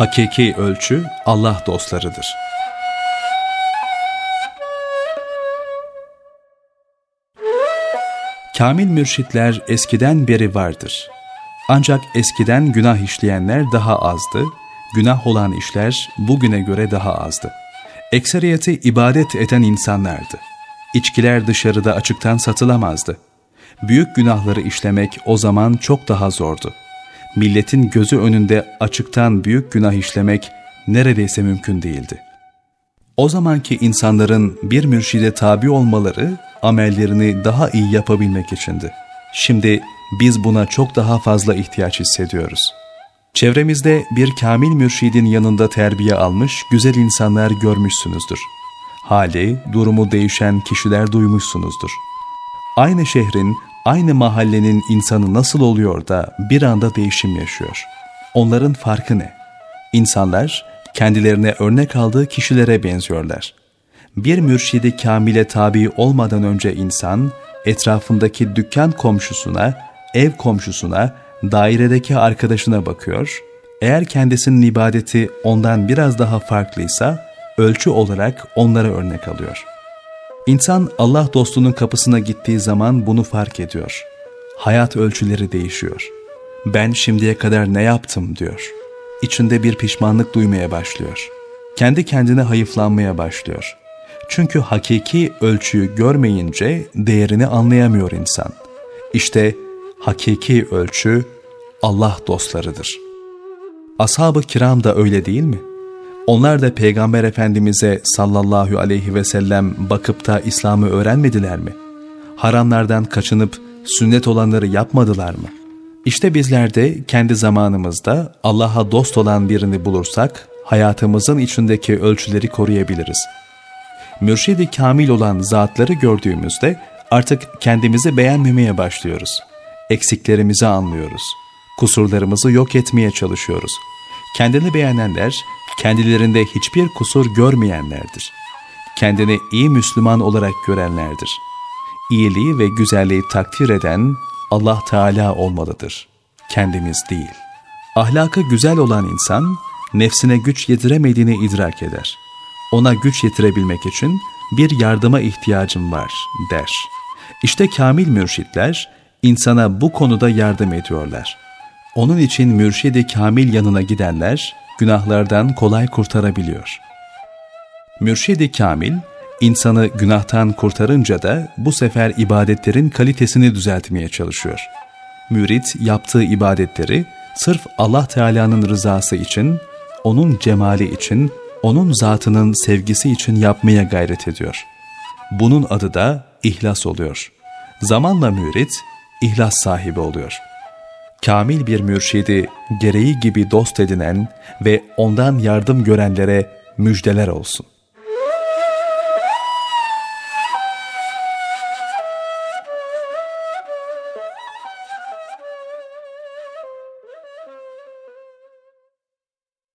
Hakiki ölçü Allah dostlarıdır. Kamil mürşitler eskiden beri vardır. Ancak eskiden günah işleyenler daha azdı, günah olan işler bugüne göre daha azdı. Ekseriyeti ibadet eden insanlardı. İçkiler dışarıda açıktan satılamazdı. Büyük günahları işlemek o zaman çok daha zordu. Milletin gözü önünde açıktan büyük günah işlemek neredeyse mümkün değildi. O zamanki insanların bir mürşide tabi olmaları amellerini daha iyi yapabilmek içindi. Şimdi biz buna çok daha fazla ihtiyaç hissediyoruz. Çevremizde bir kamil mürşidin yanında terbiye almış güzel insanlar görmüşsünüzdür. Hali, durumu değişen kişiler duymuşsunuzdur. Aynı şehrin, aynı mahallenin insanı nasıl oluyor da bir anda değişim yaşıyor? Onların farkı ne? İnsanlar kendilerine örnek aldığı kişilere benziyorlar. Bir mürşidi kamile tabi olmadan önce insan, etrafındaki dükkan komşusuna, ev komşusuna, dairedeki arkadaşına bakıyor. Eğer kendisinin ibadeti ondan biraz daha farklıysa, ölçü olarak onlara örnek alıyor. İnsan Allah dostunun kapısına gittiği zaman bunu fark ediyor. Hayat ölçüleri değişiyor. Ben şimdiye kadar ne yaptım diyor. İçinde bir pişmanlık duymaya başlıyor. Kendi kendine hayıflanmaya başlıyor. Çünkü hakiki ölçüyü görmeyince değerini anlayamıyor insan. İşte hakiki ölçü Allah dostlarıdır. Ashab-ı kiram da öyle değil mi? Onlar da Peygamber Efendimiz'e sallallahu aleyhi ve sellem bakıp da İslam'ı öğrenmediler mi? Haramlardan kaçınıp sünnet olanları yapmadılar mı? İşte bizler de kendi zamanımızda Allah'a dost olan birini bulursak hayatımızın içindeki ölçüleri koruyabiliriz. Mürşidi kamil olan zatları gördüğümüzde artık kendimizi beğenmemeye başlıyoruz. Eksiklerimizi anlıyoruz. Kusurlarımızı yok etmeye çalışıyoruz. Kendini beğenenler, kendilerinde hiçbir kusur görmeyenlerdir. Kendini iyi Müslüman olarak görenlerdir. İyiliği ve güzelliği takdir eden Allah Teala olmalıdır. Kendimiz değil. Ahlakı güzel olan insan, nefsine güç yetiremediğini idrak eder. Ona güç yetirebilmek için bir yardıma ihtiyacım var der. İşte kamil mürşitler insana bu konuda yardım ediyorlar. Onun için mürşidi kamil yanına gidenler günahlardan kolay kurtarabiliyor. Mürşidi kamil insanı günahtan kurtarınca da bu sefer ibadetlerin kalitesini düzeltmeye çalışıyor. Mürit yaptığı ibadetleri sırf Allah Teala'nın rızası için, onun cemali için, onun zatının sevgisi için yapmaya gayret ediyor. Bunun adı da ihlas oluyor. Zamanla mürit ihlas sahibi oluyor. Kamil bir mürşidi gereği gibi dost edinen ve ondan yardım görenlere müjdeler olsun.